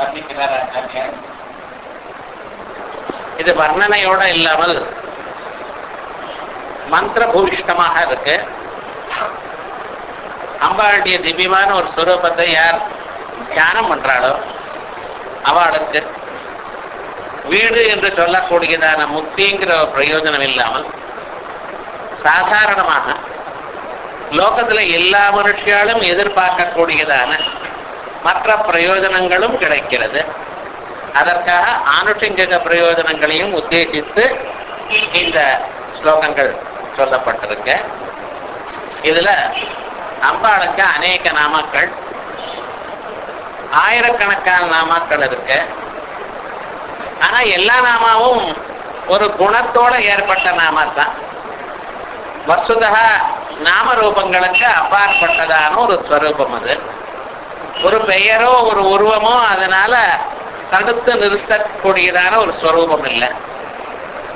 வர்ணிக்கிறார் ஆச்சாரியார் இது வர்ணனையோட இல்லாமல் மந்திரபூயிஷ்டமாக இருக்கு. அம்பாளுடைய திவ்யமான ஒரு ஸ்வரூபத்தை யார் தியானம் பண்றாளோ அவளுக்கு வீடு என்று சொல்லக்கூடியதான முக்திங்கிற ஒரு பிரயோஜனம் இல்லாமல் சாதாரணமாக லோகத்துல எல்லா மனுஷியாலும் எதிர்பார்க்கக்கூடியதான மற்ற பிரயோஜனங்களும் கிடைக்கிறது. அதற்காக ஆனுஷங்கிக பிரயோஜனங்களையும் உத்தேசித்து இந்த ஸ்லோகங்கள் சொல்லப்பட்டிருக்கு. இதுல அம்பாளுக்கு அநேக நாமாக்கள் ஆயிரக்கணக்கான நாமாக்கள் இருக்கு. ஆனா எல்லா நாமாவும் ஒரு குணத்தோட ஏற்பட்ட நாமா தான் வசுதா நாமரூபங்களுக்கு அப்பாற்பட்டதான ஒரு ஸ்வரூபம் அது. ஒரு பெயரோ ஒரு உருவமோ அதனால தடுத்து நிறுத்தக்கூடியதான ஒரு ஸ்வரூபம் இல்லை.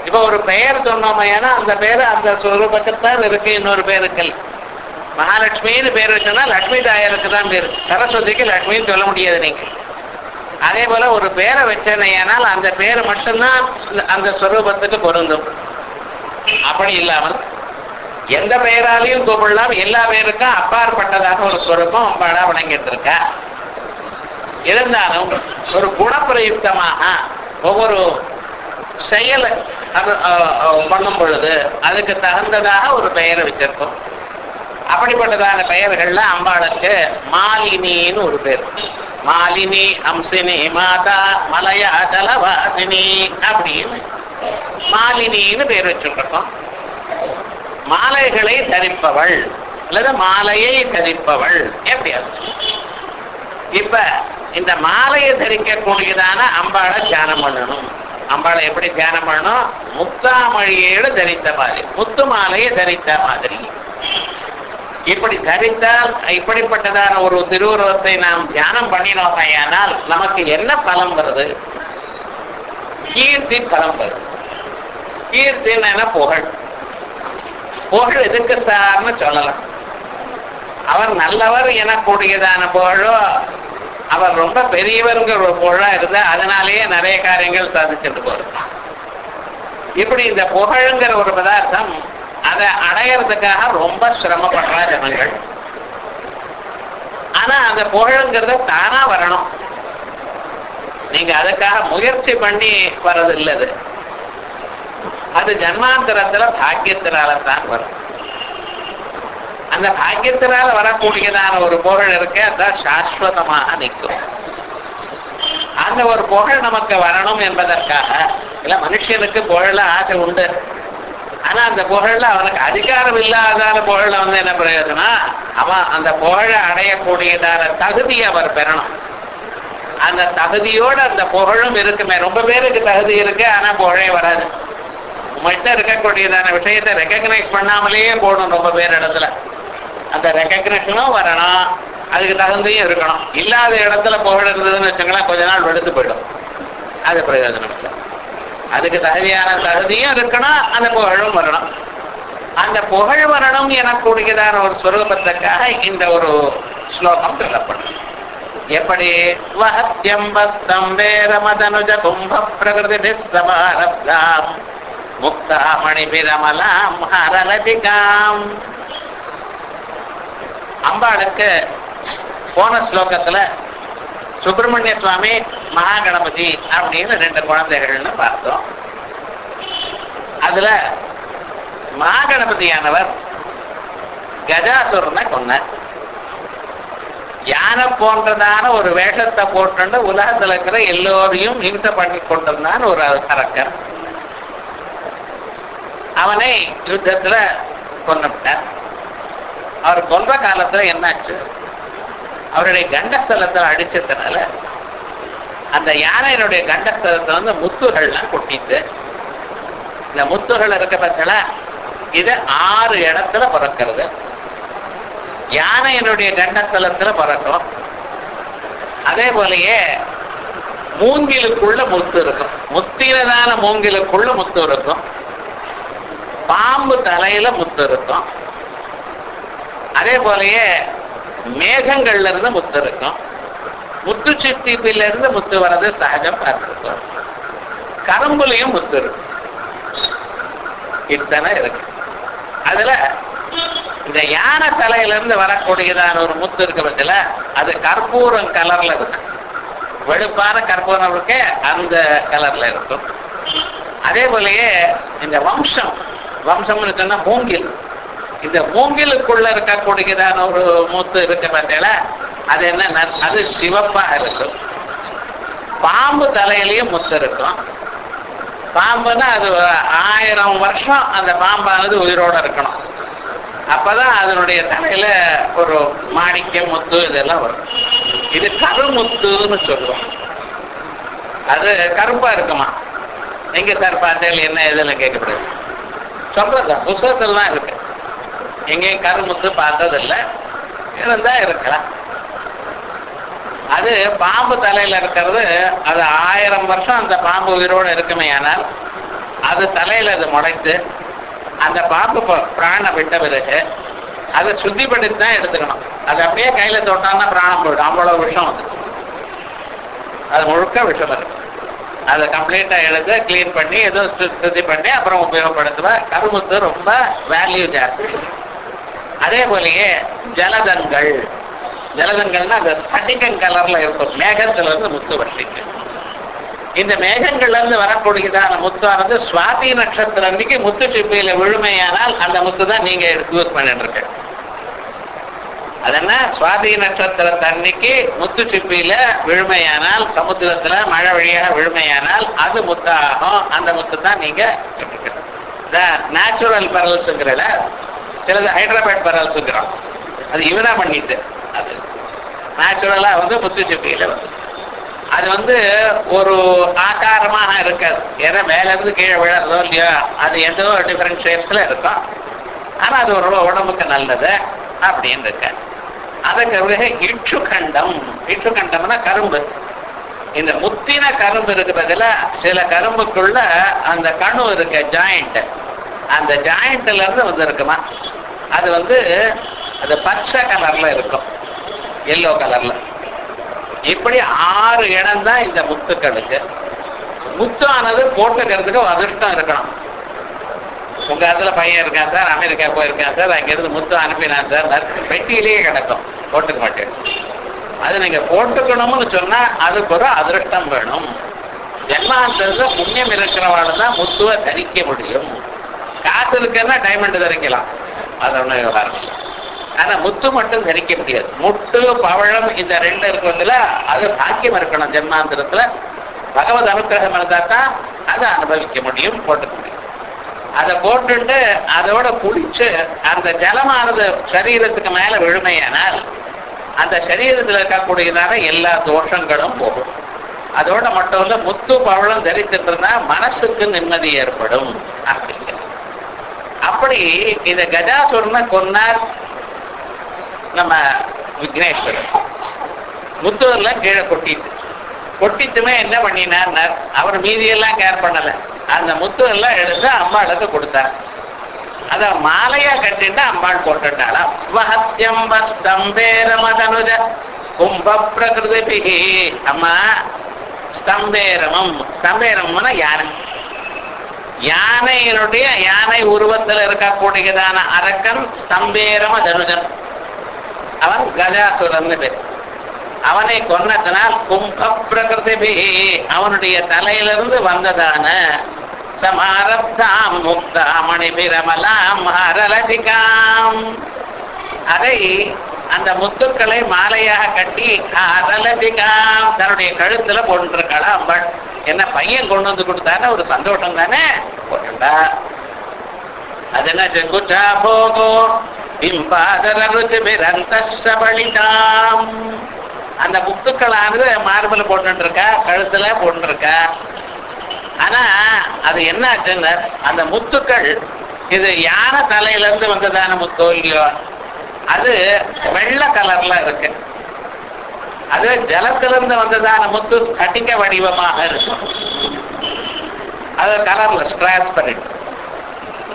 இப்ப ஒரு பெயர் சொன்னோமையானா அந்த பேர் அந்த ஸ்வரூபத்துக்குத்தான் இருக்கு இன்னொரு பேருக்கள் மகாலட்சுமின்னு பேர் வச்சோம்னா லட்சுமி தாயாருக்கு தான் பேர். சரஸ்வதிக்கு லட்சுமின்னு சொல்ல முடியாது நீங்க. அதே போல ஒரு பேரை வச்சேனையானால் அந்த பேர் மட்டும்தான் அந்த ஸ்வரூபத்துக்கு பொருந்தும். அப்படி இல்லாமல் எந்த பெயராலையும் கூப்பிடலாம். எல்லா பேருக்கும் அப்பாற்பட்டதாக ஒரு ஸ்வரூபம் அம்பாளா வணங்கிட்டு இருக்கா இருந்தாலும் ஒரு குணப்பிரயுக்தமாக ஒவ்வொரு செயல் அது பண்ணும் பொழுது அதுக்கு தகுந்ததாக ஒரு பெயரை வச்சிருக்கோம். அப்படிப்பட்டதான பெயர்கள்ல அம்பாளுக்கு மாலினின்னு ஒரு பேர். மாலினி அம்சினி மாதா மலையாச்சலவாசினி அப்படின்னு மாலினின்னு பேர் வச்சுருக்கோம். மாலைகளை தரிப்பவள் அல்லது மாலையை தரிப்பவள். எப்படியாது இப்ப இந்த மாலையை தரிக்கக்கூடியதான அம்பாளை தியானம் பண்ணணும். அம்பாளை எப்படி தியானம் பண்ணணும்? முத்தாமழியோடு தரித்த மாதிரி முத்து மாலையை தரித்த மாதிரி. இப்படி தரித்தால் இப்படிப்பட்டதான ஒரு திருவுருவத்தை நாம் தியானம் பண்ணினோமையானால் நமக்கு என்ன பலம் வருது? கீர்த்தி பலம் வருது. கீர்த்தின்னு என்ன? புகழ். புகழ் எதுக்கு சார்னு சொல்லலாம் அவர் நல்லவர் எனக்கூடியதான புகழோ அவர் ரொம்ப பெரியவருங்கிற ஒரு புகழா இருந்தா அதனாலேயே நிறைய காரியங்கள் சாதிச்சுட்டு போறது. இப்படி இந்த புகழுங்கிற ஒரு பதார்த்தம் அதை அடையறதுக்காக ரொம்ப சிரமப்படுறா ஜனங்கள். ஆனா அந்த புகழுங்கிறத தானா வரணும். நீங்க அதுக்காக முயற்சி பண்ணி வர்றது இல்லது அது ஜன்மாந்தரத்துல பாக்கியத்தினால தான் வரும். அந்த பாக்கியத்தினால வரக்கூடியதான ஒரு புகழ் இருக்கு அதான் சாஸ்வதமாக நிற்கும். அந்த ஒரு புகழ் நமக்கு வரணும் என்பதற்காக இல்ல மனுஷனுக்கு புகழ ஆசை உண்டு. ஆனா அந்த புகழ்ல அவனுக்கு அதிகாரம் இல்லாதான புகழ்ல வந்து என்ன பிரயோஜனா அவன் அந்த புகழை அடையக்கூடியதான தகுதி அவர் பெறணும். அந்த தகுதியோட அந்த புகழும் இருக்குமே. ரொம்ப பேருக்கு தகுதி இருக்கு ஆனா புகழே வராது. உங்கள்கிட்ட இருக்கக்கூடியதான விஷயத்தை ரெக்கக்னைஸ் பண்ணாமலேயே போகணும் ரொம்ப பேர் இடத்துல. அந்த ரெக்கக்னேஷனும் வரணும். அதுக்கு தகுந்தியும் இருக்கணும். இல்லாத இடத்துல புகழ் இருந்ததுன்னு வச்சுங்களேன் கொஞ்ச நாள் வெடுத்து போயிடும். அது பிரயோஜனம் இல்லை. அதுக்கு தகுதியான தகுதியும் இருக்கணும் அந்த புகழும் வரணும். அந்த புகழ் வரணும் எனக்கூடியதான ஒரு ஸ்வரூபத்துக்காக இந்த ஒரு ஸ்லோகம் சொல்லப்படும். எப்படி? வஹத்யம்பஸ்தம் வேரமதனுஜ கும்ப பிரகிருதி சமாரப்தாம் முக்தாமணிபிரமலாம் ஹரலதிகாம் அம்பாளுக்கு போன ஸ்லோகத்துல சுப்பிரமணிய சுவாமி மகாகணபதி அப்படின்னு ரெண்டு குழந்தைகள்னு பார்த்தோம். அதுல மகாகணபதியானவர் கஜாசுரனை கொன்னார். யானை போன்றதான ஒரு வேஷத்தை போட்டு உலகத்தில் இருக்கிற எல்லோரையும் ஹிம்சை பண்ணி கொண்டிருந்தான் ஒரு அரக்கர் அவனை யுத்தத்துல கொண்டுட்டார் அவர் கொன்ற காலத்துல என்னாச்சு? அவருடைய கண்டஸ்தலத்தை அடிச்சதுனால அந்த யானையினுடைய கண்டஸ்தலத்தை வந்து முத்துகள்லாம் கொட்டிட்டு இந்த முத்துகள் இருக்க பட்சல இது ஆறு இடத்துல பிறக்கிறது. யானையினுடைய கண்டஸ்தலத்துல பிறக்கும். அதே போலயே மூங்கிலுக்குள்ள முத்து இருக்கும். முத்திரதான மூங்கிலுக்குள்ள முத்து இருக்கும். பாம்பு தலையில முத்து இருக்கும். அதே போலயே மேகங்கள்ல இருந்து முத்து இருக்கும். முத்து சித்திப்பில இருந்து முத்து வர்றது சகஜம் பார்த்திருக்கோம். கரும்புலையும் முத்து இருக்கு இத்தனை இருக்கு. அதுல இந்த யானை தலையில இருந்து வரக்கூடியதான ஒரு முத்து இருக்க பட்சத்துல அது கற்பூரம் கலர்ல இருக்கு. வெளுப்பான கற்பூரம் இருக்கு அந்த கலர்ல இருக்கும். அதே போலயே இந்த வம்சம் வம்சம்னு சொன்னா மூங்கில். இந்த மூங்கிலுக்குள்ள இருக்கக்கூடியதான ஒரு முத்து இருக்கு பார்த்தீங்களா? அது என்ன? அது சிவப்பா இருக்கும். பாம்பு தலையிலயும் முத்து இருக்கும். பாம்புன்னா அது ஆயிரம் வருஷம் அந்த பாம்பானது உயிரோட இருக்கணும். அப்பதான் அதனுடைய தலையில ஒரு மாணிக்க முத்து இதெல்லாம் வரும். இது கருமுத்துன்னு சொல்லுவோம். அது கருப்பா இருக்குமா? எங்க சார் பார்த்தேன் என்ன எதுன்னு கேட்கப்படுது? சொல்றதுதான் புத்தகத்துல தான் இருக்கு. எங்கேயும் கருமுத்து பார்த்ததில்லை. இருந்தா இருக்கலாம். அது பாம்பு தலையில இருக்கிறது அது ஆயிரம் வருஷம் அந்த பாம்பு உயிரோடு இருக்குமே ஆனால் அது தலையில அது முளைத்து அந்த பாம்பு ப- பிராணம் விட்ட பிறகு அதை சுத்திப்படுத்தி தான் எடுத்துக்கணும். அது அப்படியே கையில தொட்டான்னா பிராணம் போயிடும். அவ்வளவு விஷம் அது. அது முழுக்க விஷம் இருக்கு அதை கம்ப்ளீட்டா எடுத்து க்ளீன் பண்ணி ஏதோ சு- சுத்தி பண்ணி அப்புறம் உபயோகப்படுத்துவேன் கருமுத்து ரொம்ப வேல்யூ ஜாஸ்தி. அதே போலயே ஜலதங்கள் ஜலதங்கள்னா அந்த ஸ்பட்டிகம் கலர்ல இருக்கும். மேகத்துல இருந்து முத்து வட்டிக்கு இந்த மேகங்கள்ல இருந்து வரக்கூடியதான முத்தானது சுவாதி நட்சத்திரம் அன்னைக்கு முத்து சிப்பியில விழுமையானால் அந்த முத்து தான் நீங்க யூஸ் பண்ணிட்டு இருக்க அது சுவாதி நட்சத்திரத்து அன்னைக்கு முத்து சிப்பியில விழுமையானால் சமுத்திரத்துல மழை வழியாக விழுமையானால் அது முத்தாகும். அந்த முத்து தான் நீங்க இந்த நேச்சுரல் பரல்ஸுங்கிறல சிலது ஹைதராபாத் பரல்ஸுங்கிறோம். அது இவனா பண்ணிட்டு அது நேச்சுரலா வந்து முத்து சிப்பியில வந்து. அது வந்து ஒரு ஆகாரமாக இருக்காது. ஏன்னா மேல இருந்து கீழே விழறதோ இல்லையோ அது எந்த டிஃப்ரெண்ட் ஷேப்ஸ்ல இருக்கும். ஆனா அது ஒரு உடம்புக்கு நல்லது அப்படின்னு இருக்கு அதுக்கு இற்று கண்டம் இற்று கண்டம்னா கரும்பு. இந்த முத்தின கரும்பு இருக்கு சில கரும்புக்குள்ள அந்த கணு இருக்க ஜாயிண்ட் அந்த ஜாயிண்ட்ல இருந்து வந்து இருக்குமா? அது வந்து அது பச்சை கலர்ல இருக்கும். எல்லோ கலர்ல. இப்படி ஆறு இடம் தான் இந்த முத்துக்களுக்கு. முத்தானது போட்டுக்கிறதுக்கு அதிர்ஷ்டம் இருக்கணும். உங்க இடத்துல பையன் இருக்கான் சார் அமெரிக்கா போயிருக்கான் சார் அங்கிருந்து முத்து அனுப்பினான் சார் பெட்டியிலேயே கிடக்கும். போட்டுக்க மாட்டேன். அது நீங்க போட்டுக்கணும்னு சொன்னா அதுக்கு ஒரு அதிருஷ்டம் வேணும். ஜென்மாந்தத்துல புண்ணியம் இருக்கிறவாள் தான் முத்துவை தரிக்க முடியும். காசு இருக்குன்னா டைமண்ட் தரிக்கலாம். அது ஒண்ணு விவகாரம் இல்லை. ஆனா முத்து மட்டும் தரிக்க முடியாது. முட்டு பவழம் இந்த ரெண்டு இருக்கிறதுல அது பாக்கியம் இருக்கணும் ஜென்மாந்திரத்துல. பகவத் அனுக்கிரகம் இருந்தா தான் அதை அனுபவிக்க முடியும் போட்டுக்க முடியும். அதை போட்டுட்டு அதோட குளிச்சு அந்த ஜலமானது சரீரத்துக்கு மேல விழுமையானால் அந்த சரீரத்தில் இருக்கக்கூடியதான எல்லா தோஷங்களும் போகும். அதோட மட்டும் இல்ல முத்து பவளம் தரித்துட்டு இருந்தா மனசுக்கு நிம்மதி ஏற்படும் அப்படிங்கிறது அப்படி இத கஜாசுரனை கொன்னார் நம்ம விக்னேஸ்வரர். முத்தூர்ல கீழே கொட்டிட்டு. கொட்டிட்டுமே என்ன பண்ணினார் அவர் மீதியெல்லாம் கேர் பண்ணலை. அந்த முத்து எல்லாம் எடுத்து அம்பாளுக்கு கொடுத்தார். அத மாலையா கட்டிட்டு அம்பாள் போட்டுட்டாளாம் ஸ்தம்பேர மதனுஜ கும்ப பிரகிருதி அம்மா ஸ்தம்பேரமம். ஸ்தம்பேரம்னா யானை. யானையினுடைய யானை உருவத்தில் இருக்கக்கூடியதான அரக்கன் ஸ்தம்பேரம தனுஜன் அவன் கஜாசுரன் பேர். அவனை கொன்னதனால் கும்ப பிரகிருதி அவனுடைய தலையிலிருந்து வந்ததான சமாரப்தாம் முக்தாமணி பிரமலாம் ஹரலதிகாம். அதை அந்த முத்துக்களை மாலையாக கட்டி ஹரலதிகாம் தன்னுடைய கழுத்துல போட்டிருக்கலாம் அம்பாள் என்ன பையன் கொண்டு வந்து கொடுத்தானே ஒரு சந்தோஷம் தானே? போட்டுண்டா அது என்ன செங்குச்சா போகும் பிம்பாதர ருச்சி பிரந்தபலிதாம் அந்த முத்துக்களானது மார்பில் போட்டுட்டு கழுத்துல போட்டு இருக்கா ஆனா அது என்னாச்சுன்னு அந்த முத்துக்கள் இது யானை தலையில இருந்து வந்ததான முத்தோ இல்லையோ? அது வெள்ளை கலர்ல இருக்கு. அது ஜலத்திலிருந்து வந்ததான முத்து கட்டிக்க வடிவமாக இருக்கும். அது கலர்ல ஸ்கிராச் பண்ணிட்டு.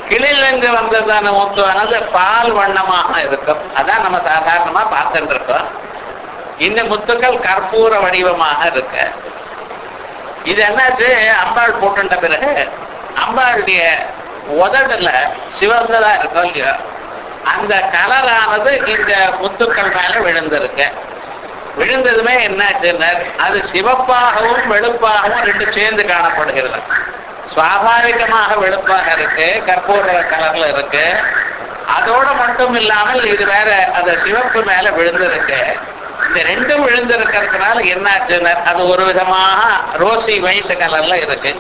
கிளியிலிருந்து வந்ததான முத்துவானது பால் வண்ணமாக இருக்கும். அதான் நம்ம சாதாரணமா பார்த்துட்டு இருக்கோம் இந்த முத்துக்கள் கற்பூர வடிவமாக இருக்க. இது என்னாச்சு அம்பாள் போட்டுட்ட பிறகு அம்பாளுடைய உதடுல சிவந்ததா இருக்கும் இல்லையோ அந்த கலரானது இந்த முத்துக்கள் மேல விழுந்திருக்கு. விழுந்ததுமே என்னாச்சுன்னா அது சிவப்பாகவும் வெளுப்பாகவும் ரெண்டு சேர்ந்து காணப்படுகிறது. சுவாபாவிகமாக வெளுப்பாக இருக்கு கற்பூர கலர்ல இருக்கு. அதோட மட்டும் இல்லாமல் இது வேற அந்த சிவப்பு மேல விழுந்திருக்கு. இந்த ரெண்டும் விழுந்திருக்கிறதுனால என்னாச்சுன்னா அது ஒரு விதமாக ரோசி வைட் கலர்ல இருக்கு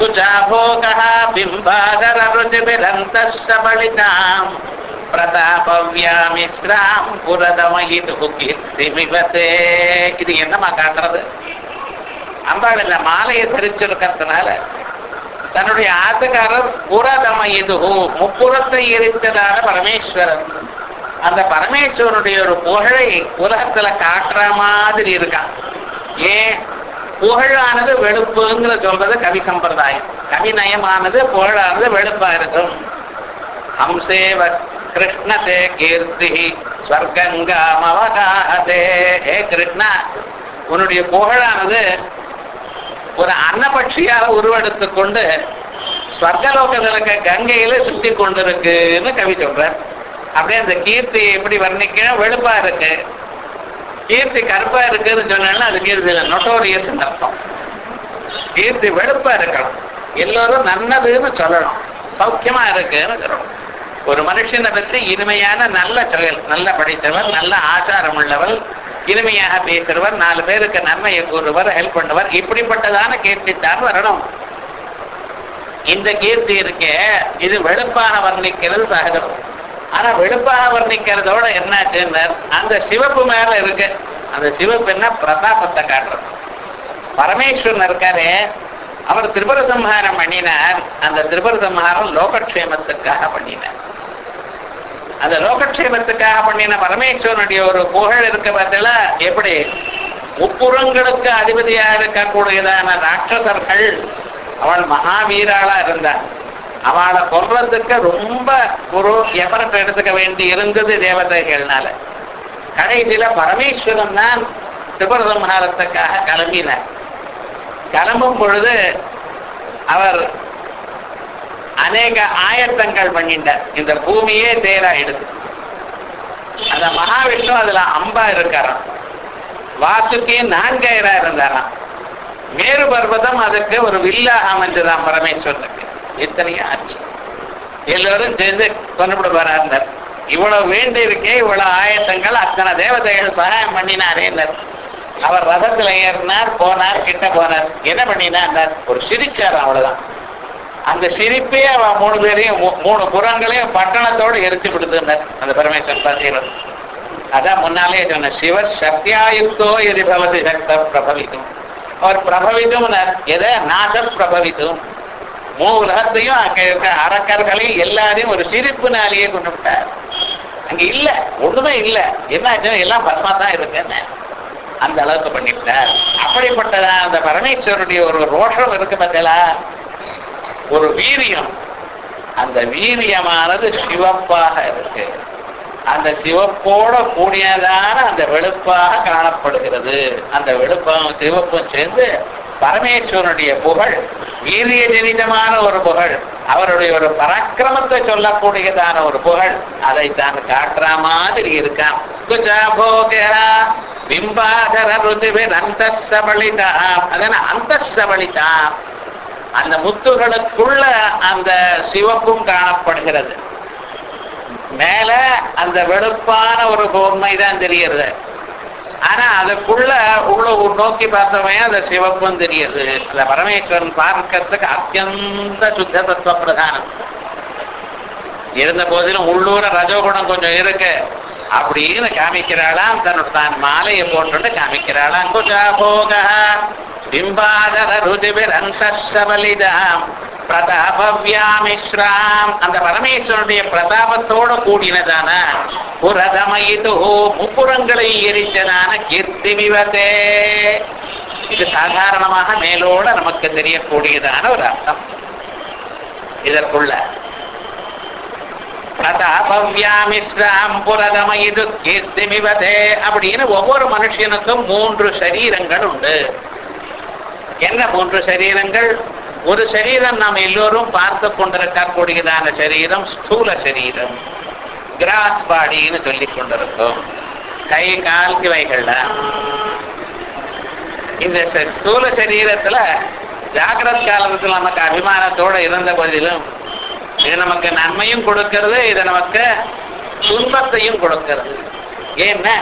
துஜாபோகா பிம்பாகர ருஜிபிரந்த சபலிதாம் பிரதாபவ்யாமிஸ்ராம் புரதமயிது கீர்த்திமிவதே இது என்னமா காட்டுறது? அம்பாள் இந்த மாலையை தரிச்சிருக்கிறதுனால தன்னுடைய ஆத்துக்காரர் புரதமயிது முப்புறத்தை எரித்ததான பரமேஸ்வரன். அந்த பரமேஸ்வருடைய ஒரு புகழை உலகத்துல காட்டுற மாதிரி இருக்கான் ஏன்? புகழானது வெளுப்புங்கிற சொல்றது கவி சம்பிரதாயம். கவிநயமானது புகழானது வெளுப்பா இருக்கும் ஹம்சேவ கிருஷ்ணதே கீர்த்தி ஸ்வர்கங்காமவகாதே ஏ கிருஷ்ணா உன்னுடைய புகழானது ஒரு அன்னபட்சியாக உருவெடுத்துக் கொண்டு ஸ்வர்கலோகத்திலக்க கங்கையில சுத்தி கொண்டிருக்குன்னு கவி சொல்றார். அப்படியே அந்த கீர்த்தி எப்படி வர்ணிக்கணும் வெளுப்பா இருக்கு. கீர்த்தி கருப்பா இருக்குன்னு சொன்னேன்னா அது கீர்த்தி நொட்டோரியஸ் அர்த்தம். கீர்த்தி வெளுப்பா இருக்கணும். எல்லோரும் நல்லதுன்னு சொல்லணும். சௌக்கியமா இருக்குன்னு சொல்லணும். ஒரு மனுஷனை பற்றி இனிமையான நல்ல செயல் நல்ல படித்தவர் நல்ல ஆச்சாரம் உள்ளவர் இனிமையாக பேசுறவர் நாலு பேருக்கு நன்மையை கூறுவர் ஹெல்ப் பண்ணுவர் இப்படிப்பட்டதான கீர்த்தி தான் வரணும். இந்த கீர்த்தி இருக்கே இது வெளுப்பான வர்ணிக்கிறது சகஜம். ஆனா வெளுப்பாக வர்ணிக்கிறதோட என்னாச்சுன்னு அந்த சிவப்பு மேல இருக்கு அந்த சிவப்பு என்ன? பிரதாபத்தை காட்டுறது. பரமேஸ்வரன் இருக்காரு அவர் திரிபுர சம்ஹாரம் பண்ணினார். அந்த திரிபுர சம்ஹாரம் லோகக்ஷேமத்துக்காக பண்ணினார். அந்த லோகக்ஷேமத்துக்காக பண்ணின பரமேஸ்வரனுடைய ஒரு புகழ் இருக்க பார்த்தல எப்படி? முப்புறங்களுக்கு அதிபதியாக இருக்கக்கூடியதான ராட்சசர்கள் அவள் மகாவீராளா இருந்தார். அவளை கொல்றதுக்கு ரொம்ப ஒரு எஃபர்ட் எடுத்துக்க வேண்டி இருந்தது தேவதைகள்னால. கடைசியில பரமேஸ்வரன் தான் திபுரசம்ஹாரத்துக்காக கிளம்பினார். கிளம்பும் பொழுது அவர் அநேக ஆயத்தங்கள் பண்ணிட்டார். இந்த பூமியே தேராயிடுது அந்த மகாவிஷ்ணு அதுல அம்பா இருக்காராம். வாசுக்கி நான்காயிரா இருந்தாராம். மேரு பர்வதம் அதுக்கு ஒரு வில்லாக அமைஞ்சதாம் பரமேஸ்வரனுக்கு. எத்தனையோ ஆச்சு. எல்லோரும் சேர்ந்து கொண்டுபிட போறாருனர் இவ்வளவு வேண்டி இருக்கே இவ்வளவு ஆயத்தங்கள் அத்தனை தேவதைகள் சகாயம் பண்ணினாரே அவர் ரதத்துல ஏறினார் போனார் கிட்ட போனார். என்ன பண்ணினார் ஒரு சிரிச்சார் அவ்வளவுதான். அந்த சிரிப்பே அவன் மூணு பேரையும் மூ- மூணு புறங்களையும் பட்டணத்தோடு எரித்து விடுதுன்னார் அந்த பரமேஸ்வரன் பார்த்தீர்கள் அதான் முன்னாலே சொன்ன சிவ சக்தியாயுக்தோ எதிர்பவதி சக்த பிரபவிக்கும் அவர் பிரபவிக்கும் எதை? நாச பிரபவிக்கும் உலகத்தையும் அங்க இருக்க அரக்கர்களையும் எல்லாரையும் ஒரு சிரிப்புனாலேயே கொண்டு விட்டார். அங்க இல்ல ஒண்ணுமே இல்ல. என்ன எல்லாம் பஸ்மா தான் இருக்குன்னு அந்த அளவுக்கு பண்ணிவிட்டார் அப்படிப்பட்டதா அந்த பரமேஸ்வரனுடைய ஒரு ரோஷம் இருக்கு பார்த்தீங்களா ஒரு வீரியம். அந்த வீரியமானது சிவப்பாக இருக்கு. அந்த சிவப்போட கூடியதான அந்த வெளுப்பாக காணப்படுகிறது. அந்த வெளுப்பும் சிவப்பும் சேர்ந்து பரமேஸ்வரனுடைய புகழ் வீரிய ஜனிதமான ஒரு புகழ். அவருடைய ஒரு பராக்கிரமத்தை சொல்லக்கூடியதான ஒரு புகழ். அதை தான் காட்டுற மாதிரி இருக்கான் குஜாபோகா பிம்பாதர அந்த சபலிதா அதன அந்த சபலிதா அந்த முத்துகளுக்குள்ள அந்த சிவப்பும் காணப்படுகிறது. மேல அந்த வெளுப்பான ஒரு பொம்மை தான் தெரிகிறது. ஆனா அதுக்குள்ள உள்ள ஒரு நோக்கி பார்த்தவன் அந்த சிவப்பும் தெரியுது இந்த பரமேஸ்வரன் பார்க்கறதுக்கு அத்தியந்த சுத்த தத்துவ பிரதானம் இருந்த போதிலும் உள்ளூர ரஜோகுணம் கொஞ்சம் இருக்கு. அப்படின்னு காமிக்கிறாளாம் தன்னோட தான் மாலையை போட்டு காமிக்கிறாளாம். குஜா போக பிம்பாதர ருதிபிர் பிரதாபவ்யாமிஸ்ராம் அந்த பரமேஸ்வரனுடைய பிரதாபத்தோட கூடினதான புரதமயிது முப்புறங்களை எரித்ததான கீர்த்தி விவதே இது சாதாரணமாக மேலோட நமக்கு தெரியக்கூடியதான ஒரு அர்த்தம். இதற்குள்ள பிரதாபவ்யாமிஸ்ராம் புரதமயிது கீர்த்திமிவதே அப்படின்னு ஒவ்வொரு மனுஷனுக்கும் மூன்று சரீரங்கள் உண்டு. என்ன மூன்று சரீரங்கள்? ஒரு சரீரம் நாம் எல்லோரும் பார்த்து கொண்டிருக்கக்கூடியதான சரீரம் ஸ்தூல சரீரம். கிராஸ் பாடின்னு சொல்லிக் கொண்டிருக்கோம். கை கால் இவைகள்ல இந்த ஸ்தூல சரீரத்துல ஜாகிரத் காலத்துல நமக்கு அபிமானத்தோட இருந்த போதிலும் இது நமக்கு நன்மையும் கொடுக்கிறது இது நமக்கு துன்பத்தையும் கொடுக்கிறது. ஏன்னா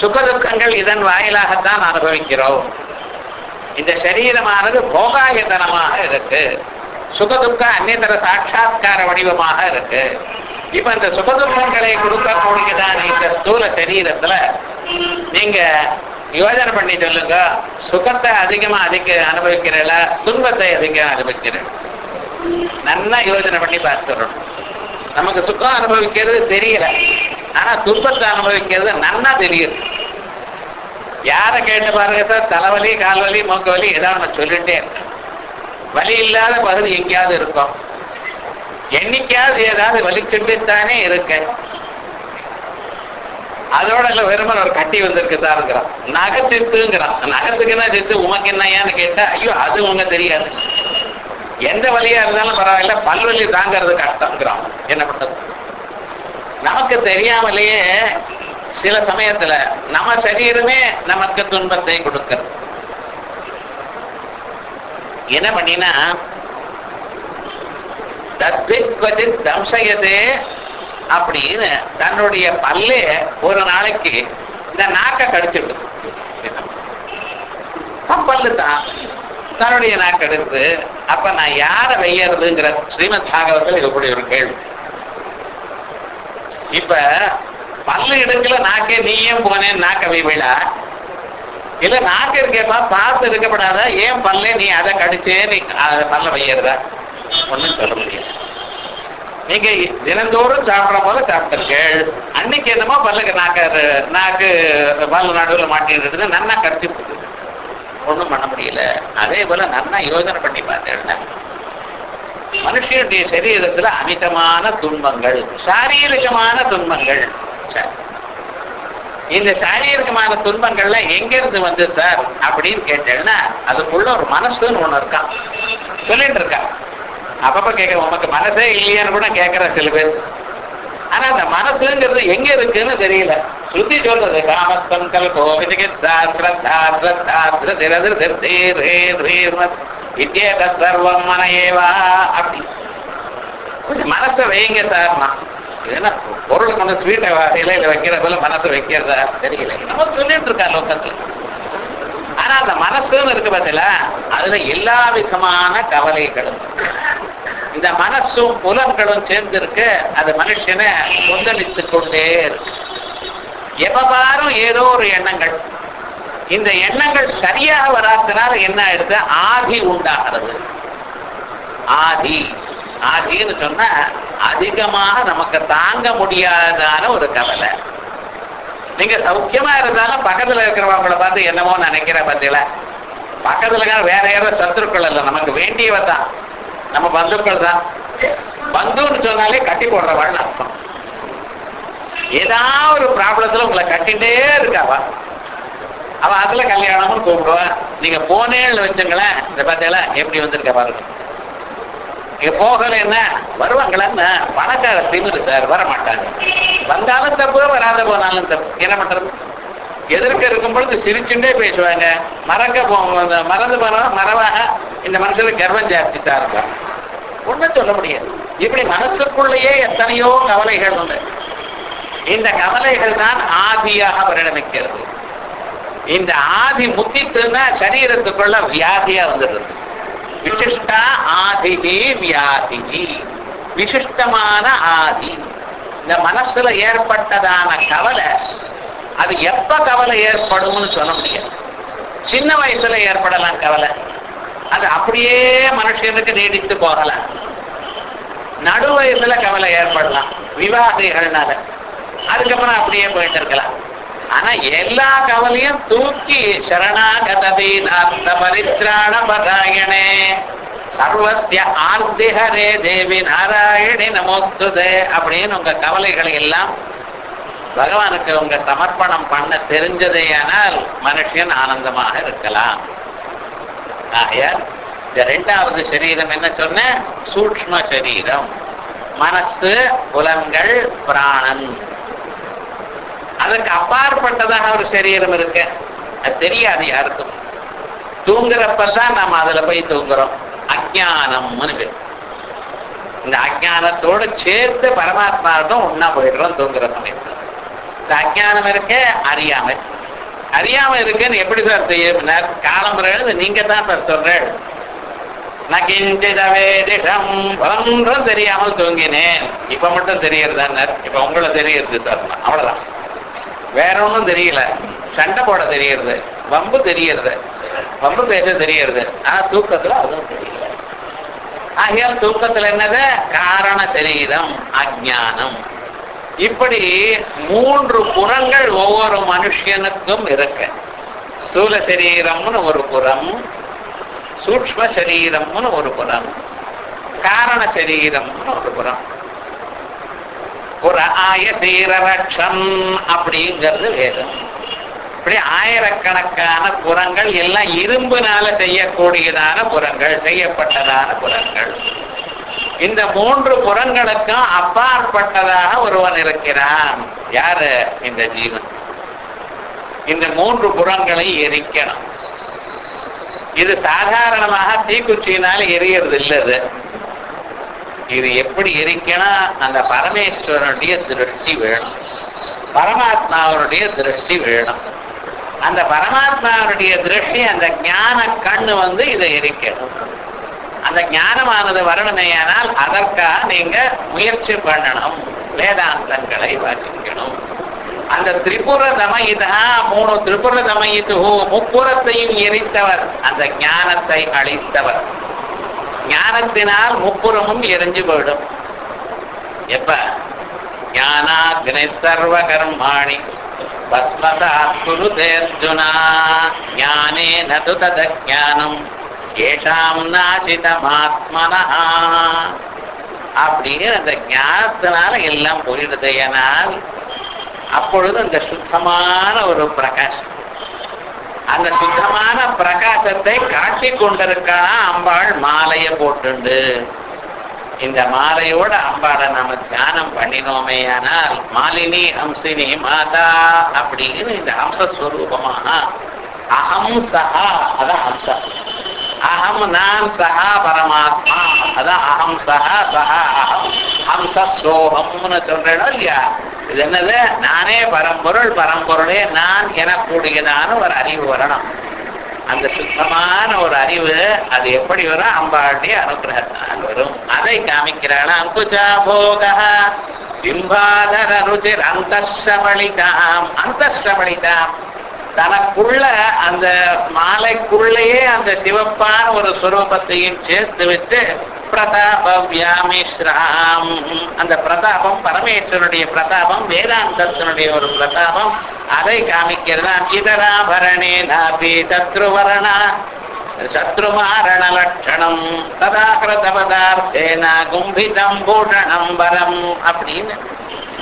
சுகதுக்கங்கள் இதன் வாயிலாகத்தான் அனுபவிக்கிறோம். இந்த சரீரமானது போகாயத்தனமாக இருக்கு. சுகதுக்க அந்நியதர சாட்சா்கார வடிவமாக இருக்கு. இப்ப இந்த சுகதுக்கங்களை கொடுக்கக்கூடியதான இந்த ஸ்தூல சரீரத்துல நீங்க யோஜனை பண்ணி சொல்லுங்க. சுகத்தை அதிகமா அதிக அனுபவிக்கிறீங்கள துன்பத்தை அதிகம் அனுபவிக்கிறேன். நல்லா யோஜனை பண்ணி பார்த்துடணும் நமக்கு சுகம் அனுபவிக்கிறது தெரியல. ஆனா துன்பத்தை அனுபவிக்கிறது நன்னா தெரியுது. யாரை கேட்டு பாருங்க சார்? தலைவலி கால்வலி மூக்கு வலி ஏதாவது நம்ம சொல்லிட்டே வலி இல்லாத பகுதி எங்கேயாவது இருக்கும். என்னைக்காவது ஏதாவது வலிச்சுட்டுத்தானே இருக்கு அதோட இல்ல வெறுமன் ஒரு கட்டி வந்திருக்கு சாருங்கிறான் நகைச்சித்துங்கிறான் நகத்துக்கு என்ன சித்து உமக்கு என்ன ஏன்னு கேட்டா ஐயோ அது உங்க தெரியாது. எந்த வலியா இருந்தாலும் பரவாயில்ல பல்வலி தாங்கிறது கஷ்டங்கிறான் என்ன பண்றது? நமக்கு தெரியாமலேயே சில சமயத்துல நம்ம சரீரமே நமக்கு துன்பத்தை கொடுக்கிறது என்ன பண்ணினா தத்வித் தம்சையது அப்படின்னு தன்னுடைய பல்லே ஒரு நாளைக்கு இந்த நாக்கை கடிச்சுடும் பல்லு தான் தன்னுடைய நாக்கு எடுத்து அப்ப நான் யாரை வெய்யறதுங்கிற ஸ்ரீமத் பாகவத்தில் இருக்கக்கூடிய ஒரு கேள்வி. இப்ப பல்லு எடுக்கல நாக்கே நீ ஏன் போனேன் நாக்க விழா இல்ல நாக்கு இருக்கேப்பா பார்த்து இருக்கப்படாத ஏன் பல்லே நீ அதை கடிச்சே நீ அதை பல்ல வையறத ஒண்ணும் சொல்ல முடியாது. நீங்க தினந்தோறும் சாப்பிடுற போல சாப்பிட்டிருக்கீள். அன்னைக்கு என்னமோ பல்லுக்கு நாக்க நாக்கு பல்லு நடுவில் மாட்டிட்டு நன்னா கடிச்சு போகுது ஒண்ணும் பண்ண முடியல. அதே போல நன்னா யோசனை பண்ணி பார்த்தேன் மனுஷனுடைய சரீரத்துல அமிதமான துன்பங்கள் சாரீரிகமான துன்பங்கள். சார். இந்த சாரீரிகமான துன்பங்கள்ல எங்கிருந்து வந்து சார் அப்படின்னு கேட்டேன்னா அதுக்குள்ள ஒரு மனசுன்னு ஒண்ணு இருக்கான் சொல்லிட்டு இருக்கான் அப்பப்ப கேட்க உனக்கு மனசே இல்லையான்னு கூட கேட்கிற சில பேர். ஆனா அந்த மனசுங்கிறது எங்க இருக்குன்னு தெரியல. சுத்தி சொல்றது காமஸ்தம் கல்போ விஜிகித்சா ஸ்ரத்தா சர்வம் மன அப்படி. கொஞ்சம் மனசை வைங்க சார்னா ஏன்னா பொருள் நம்ம ஸ்வீட்டை இலையில வைக்கிற போல மனசு வைக்கிறதா தெரியல. நம்ம சொல்லிட்டு இருக்கா லோக்கத்துல ஆனா அந்த மனசுன்னு இருக்கு பார்த்தீங்களா அதுல எல்லா விதமான கவலைகளும் இந்த மனசும் புலன்களும் சேர்ந்து இருக்கு அது மனுஷனை கொந்தளித்து கொண்டே இருக்கு. எப்ப ஏதோ ஒரு எண்ணங்கள். இந்த எண்ணங்கள் சரியாக வராதனால என்ன ஆயிடுது? ஆதி உண்டாகிறது. ஆதி. ஆதின்னு சொன்னா அதிகமாக நமக்கு தாங்க முடியாதான ஒரு கவலை. நீங்க சௌக்கியமா இருந்தாலும் பக்கத்துல இருக்கிறவங்களை பார்த்து என்னமோ நினைக்கிற பத்தியில பக்கத்துல இருக்கிற வேற யாரோ சத்துருக்கள் இல்ல நமக்கு வேண்டியவ தான். நம்ம பந்துக்கள் தான். பந்துன்னு சொன்னாலே கட்டி போடுறவாள்னு அர்த்தம். ஏதாவது ஒரு ப்ராப்ளத்துல உங்களை கட்டிட்டே இருக்காவா அவ அதுல கல்யாணம்னு கூப்பிடுவா. நீங்க போனேன்னு வச்சுங்களேன் இந்த பார்த்தீங்களா எப்படி வந்திருக்க பாருங்க. இங்க போகல என்ன? வருவாங்களா பணக்கார திமிரு சார் வர மாட்டாங்க வந்தாலும் தப்பு வராத போனாலும் தப்பு. என்ன பண்றது? எதிர்க்க இருக்கும் பொழுது சிரிச்சுட்டே பேசுவாங்க. மறக்க போ மறந்து போனா மறவாக இந்த மனசுல கர்வம் ஜாஸ்தி சார் இருக்கும் சொல்ல முடியாது. இப்படி மனசுக்குள்ளேயே எத்தனையோ கவலைகள் உண்டு. இந்த கவலைகள் தான் ஆதியாக பரிணமிக்கிறது. இந்த ஆதி முத்தித்துன்னா சரீரத்துக்குள்ள வியாதியா வந்துடுது. விசிஷ்டா ஆதிகி வியாதிகி. விசிஷ்டமான ஆதி. இந்த மனசுல ஏற்பட்டதான கவலை அது எப்ப கவலை ஏற்படும்னு சொல்ல முடியாது. சின்ன வயசுல ஏற்படலாம் கவலை. அது அப்படியே மனுஷனுக்கு நீடித்து போகலாம். நடு வயசுல கவலை ஏற்படலாம். விவாதிகள்னால அதுக்கப்புறம் அப்படியே போயிட்டு இருக்கலாம். ஆனா எல்லா கவலையும் தூக்கி சரணாகதீனார்த்த பரித்ராண பதாயணே சர்வஸ்ய ஆர்த்திஹரே தேவி நாராயணி நமோஸ்துதே அப்படின்னு உங்க கவலைகளை எல்லாம் பகவானுக்கு உங்க சமர்ப்பணம் பண்ண தெரிஞ்சதேயானால் மனுஷன் ஆனந்தமாக இருக்கலாம். ஆகையால் இந்த ரெண்டாவது சரீரம் என்ன சொன்ன? சூக்ம சரீரம். மனசு புலன்கள் பிராணன். அதற்கு அப்பாற்பட்டதாக ஒரு சரீரம் இருக்கு. அது தெரியாது யாருக்கும். தூங்குறப்பதான் நாம அதுல போய் தூங்குறோம். அஜானம்னு பேர். இந்த அஜானத்தோடு சேர்த்து பரமாத்மாவுக்கும் ஒன்னா போயிடுறோம் தூங்குற சமயத்தில். இந்த அஜானம் இருக்க அறியாமை. அறியாம இருக்குன்னு எப்படி சார் தெரியும்? காலம்புற எழுது நீங்க தான் சார் சொல்றேன் நகிஞ்சிதவேதிஷம் ஒன்றும் தெரியாமல் தூங்கினேன். இப்ப மட்டும் தெரியறதான்னார் இப்ப உங்களை தெரியறது சார். அவ்வளவுதான். வேற ஒன்றும் தெரியல. சண்டை போட தெரியறது. வம்பு தெரியறது. வம்பு பேச தெரியறது. ஆனா தூக்கத்துல அதுவும் தெரியல. ஆகையால் தூக்கத்துல என்னது? காரண சரீரம் அஜானம் இப்படி மூன்று புறங்கள் ஒவ்வொரு மனுஷனுக்கும் இருக்கு. ஸ்தூல சரீரம்னு ஒரு புறம் சூக்ம சரீரம்னு ஒரு புறம் காரண சரீரம்னு ஒரு புறம். ஒரு ஆய சீரரட்சம் அப்படிங்கிறது வேதம். இப்படி ஆயிரக்கணக்கான புறங்கள் எல்லாம் இரும்புனால செய்யக்கூடியதான புறங்கள் செய்யப்பட்டதான புறங்கள். இந்த மூன்று புறங்களுக்கும் அப்பாற்பட்டதாக ஒருவன் இருக்கிறான். யாரு? இந்த ஜீவன். இந்த மூன்று புறங்களை எரிக்கணும். இது சாதாரணமாக தீக்குச்சியினால் எரியறது இல்லது இது எப்படி இருக்கணும் அந்த பரமேஸ்வரனுடைய திருஷ்டி வேணும். பரமாத்மாவனுடைய திருஷ்டி வேணும். அந்த பரமாத்மாவுடைய திருஷ்டி அந்த ஞான கண்ணு வந்து இதை எரிக்கணும் அந்த ஞானமானது வரணுமேயானால் அதற்காக நீங்க முயற்சி பண்ணணும். வேதாந்தங்களை வாசிக்கணும். அந்த திரிபுர தமயிதா மூணு திரிபுர தமயிது முப்புறத்தையும் எரித்தவர். அந்த ஞானத்தை அளித்தவர் ஞானத்தினால் முப்புறமும் எரிஞ்சு போயிடும். எப்ப? ஞானாக்னி சர்வ கர்மாணி பஸ்மதா குருதே அர்ஜுனா ஞானே நது தத ஞானம் ஏஷாம் நாசிதமாத்மனா அப்படின்னு அந்த ஞானத்தினால எல்லாம் போயிடுதையனால் அப்பொழுது அந்த சுத்தமான ஒரு பிரகாசம். அந்த சுத்தமான பிரகாசத்தை காட்டி கொண்டிருக்கான் அம்பாள் மாலையை போட்டுண்டு. இந்த மாலையோட அம்பாளை நாம தியானம் பண்ணினோமே ஆனால் மாலினி ஹம்சினி மாதா அப்படின்னு இந்த ஹம்சஸ்வரூபமாக அகம் சஹா அதான் ஹம்சா. அகம் நான் சஹா பரமாத்மா. அதான் அகம் சஹா சஹா அகம் ஹம்ச சோகம்னு சொல்றேனோ இல்லையா? இது என்னது? நானே பரம்பொருள் பரம்பொருளே நான் எனக்கூடியதான ஒரு அறிவு வரணும். அந்த சுத்தமான ஒரு அறிவு அது எப்படி வரும்? அம்பாளுடைய அனுகிரகத்தால் வரும். அதை காமிக்கிறாள் அங்குஜா போக. பிம்பாதர ருச்சிர் அந்த சமளிதாம் தனக்குள்ள அந்த மாலைக்குள்ளேயே அந்த சிவப்பான ஒரு சுரூபத்தையும் சேர்த்து வச்சு பிரதாபவியாமிஸ்ராம் அந்த பிரதாபம் பரமேஸ்வருடைய பிரதாபம் வேதாந்தத்தினுடைய ஒரு பிரதாபம். அதை காமிக்கிறதாம் இதராபரணே நாபி சத்ருவரணா. சத்ருமாரணலட்சணம். ததாகிருத பதார்த்தேன கும்பிதம் பூஷணம் வரம் அப்படின்னு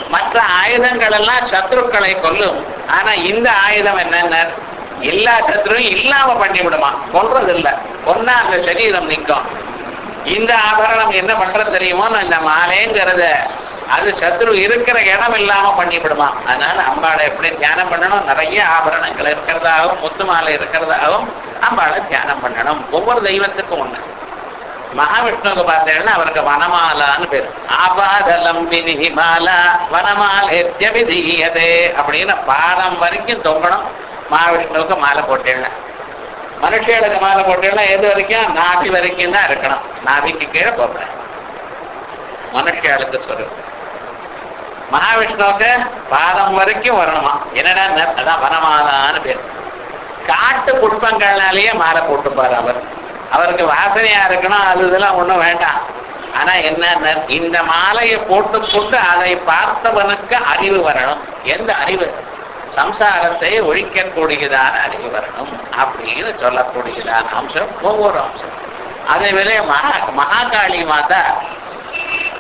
மற்ற ஆயுதங்கள் எல்லாம் சத்ருக்களை கொல்லும். ஆனா இந்த ஆயுதம் என்னென்ன? எல்லா சத்ருவும் இல்லாம பண்ணிவிடுமா கொன்றது இல்லை ஒன்னா அந்த சரீரம் நிற்கும். இந்த ஆபரணம் என்ன பண்றது தெரியுமோ? இந்த மாலைங்கிறத. அது சத்ரு இருக்கிற இடம் இல்லாம பண்ணிவிடுமா அதனால அம்பாளை எப்படி தியானம் பண்ணணும்? நிறைய ஆபரணங்கள் இருக்கிறதாகவும் முத்து மாலை இருக்கிறதாகவும் அம்பாளை தியானம் பண்ணணும். ஒவ்வொரு தெய்வத்துக்கும் ஒண்ணு. மகாவிஷ்ணுவுக்கு பார்த்தீங்கன்னா அவருக்கு வனமாலான்னு பேர். ஆபாதலம் மாலா வனமாலேத்திய விதீயதே அப்படின்னு பாதம் வரைக்கும் தொங்கணும். மகாவிஷ்ணுவுக்கு மாலை போட்டேன் மனுஷர்களுக்கு மாலை போட்டேன்னா எது வரைக்கும்? நாபி வரைக்கும் தான் இருக்கணும். நாபிக்கு கீழே போகல மனுஷர்களுக்கு சொல்லுவோம் மகாவிஷ்ணுவுக்கு பாதம் வரைக்கும் வரணுமா? என்னடா அதான் வனமாலான்னு பேர். காட்டு புஷ்பங்கள்னாலேயே மாலை போட்டுப்பார் அவர். அவருக்கு வாசனையா இருக்கணும் அது இதெல்லாம் ஒண்ணும் வேண்டாம். ஆனா என்ன இந்த மாலையை போட்டு கொண்டு அதை பார்த்தவனுக்கு அறிவு வரணும். எந்த அறிவு? சம்சாரத்தை ஒழிக்கக்கூடியதான அறிவு வரணும் அப்படின்னு சொல்லக்கூடியதான அம்சம் ஒவ்வொரு அம்சம். அதே வேலை மகா மகாகாளி மாதா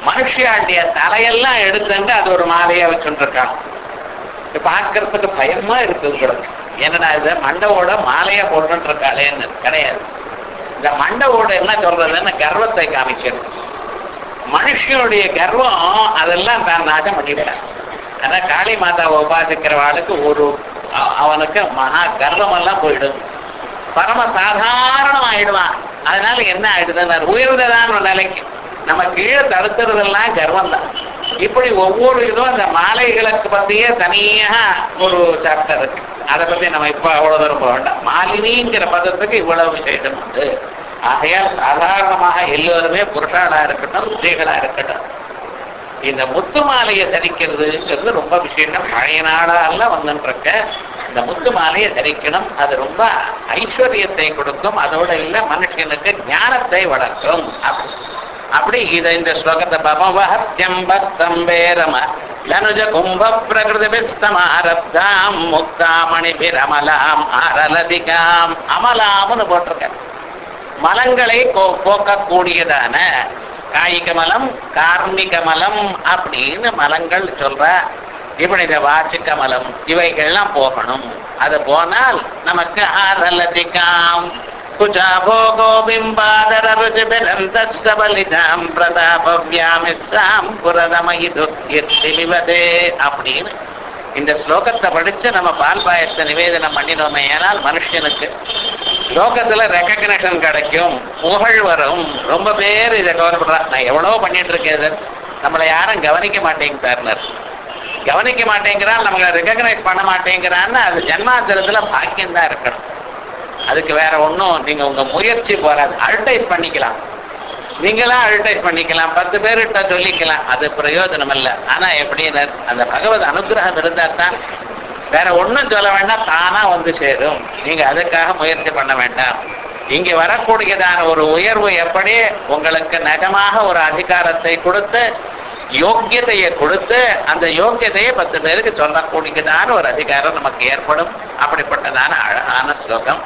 மனுஷியாண்டிய தலையெல்லாம் எடுத்துட்டு அது ஒரு மாலையா வச்சுருக்காங்க பார்க்கறதுக்கு பயமா இருக்கு உங்களுக்கு என்னடா இது மண்டவோட மாலையா போட்டுட்டு இருக்காளேன்னு கிடையாது. இந்த மண்டவோட என்ன சொல்றதுன்னு கர்வத்தை காமிச்சிடும் மனுஷனுடைய கர்வம் அதெல்லாம் தான் நாசம் பண்ணிவிட்டான் அதான் காளி மாதாவை உபாசிக்கிறவாளுக்கு ஒரு அவனுக்கு மகா கர்வம் எல்லாம் போயிடும். பரம சாதாரணம் ஆயிடுவான். அதனால என்ன ஆயிடுதுன்னு உயர்ந்ததான நிலைக்கு. நம்ம கீழே தடுத்துறதெல்லாம் கர்வம் தான் இப்படி ஒவ்வொரு இதுவும் அந்த மாலைகளுக்கு பத்தியே தனியாக ஒரு சாப்டர் இருக்கு. அதை பத்தி நம்ம இப்ப அவ்வளவு தூரம் போக வேண்டாம். மாலினிங்கிற பதத்துக்கு இவ்வளவு விசேஷம் உண்டு. ஆகையால் சாதாரணமாக எல்லோருமே புருஷாளா இருக்கட்டும் ஸ்திரீகளா இருக்கட்டும். இந்த முத்து மாலையை தரிக்கிறதுங்கிறது ரொம்ப விசேஷம். பழைய நாளால வந்துருக்க இந்த முத்து மாலையை தரிக்கணும். அது ரொம்ப ஐஸ்வர்யத்தை கொடுக்கும். அதோட இல்ல மனுஷனுக்கு ஞானத்தை வளர்க்கும் அப்படி இதை இந்த ஸ்லோகத்தை பவஹத்யம்பஸ்தம்பேரம தனுஜ கும்ப பிரகிருதிபிஸ்தமாரப்தாம் முக்தாமணிபிரமலாம் அரலதிகாம் அமலாம்னு போட்டிருக்க மலங்களை போக்கக்கூடியதான காய்க மலம் கார்மிக மலம் அப்படின்னு மலங்கள் சொல்ற இப்படி இந்த வாச்சு கமலம் இவைகள்லாம் போகணும். அது போனால் நமக்கு ஆரலதிகாம். குஜாபோகோ பிம்பாதர ருஜிபிரந்த சபலிதாம் பிரதாபவ்யாமிஸ்ஸாம் அப்படின்னு இந்த ஸ்லோகத்தை படிச்சு நம்ம பால் பாயத்தை நிவேதனம் பண்ணினோமே. ஏனால் மனுஷனுக்கு லோகத்துல ரெக்கக்னேஷன் கிடைக்கும் புகழ் வரும். ரொம்ப பேர் இதை கவலைப்படுறா. நான் எவ்வளவோ பண்ணிட்டு இருக்கேன் சார். நம்மளை யாரும் கவனிக்க மாட்டேங்க சார்னர் கவனிக்க மாட்டேங்கிறான் நம்மளை ரெக்கக்னைஸ் பண்ண மாட்டேங்கிறான்னு அது ஜென்மாந்திரத்துல பாக்கியம் தான் இருக்கணும். அதுக்கு வேற ஒன்றும் நீங்க உங்க முயற்சி போகாது அட்வர்டைஸ் பண்ணிக்கலாம். நீங்களா அட்வர்டைஸ் பண்ணிக்கலாம். பத்து பேர்கிட்ட சொல்லிக்கலாம். அது பிரயோஜனம் இல்லை. ஆனால் எப்படின்னு அந்த பகவத் அனுகிரகம் இருந்தால் தான் வேற ஒண்ணும் சொல்ல வேண்டாம். தானாக வந்து சேரும். நீங்கள் அதுக்காக முயற்சி பண்ண வேண்டாம். இங்கே வரக்கூடியதான ஒரு உயர்வு எப்படி? உங்களுக்கு நிஜமாக ஒரு அதிகாரத்தை கொடுத்து யோக்கியதையை கொடுத்து அந்த யோக்கியதையை பத்து பேருக்கு சொல்லக்கூடியதான ஒரு அதிகாரம் நமக்கு ஏற்படும். அப்படிப்பட்டதான அழகான ஸ்லோகம்.